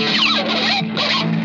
Oh, my God.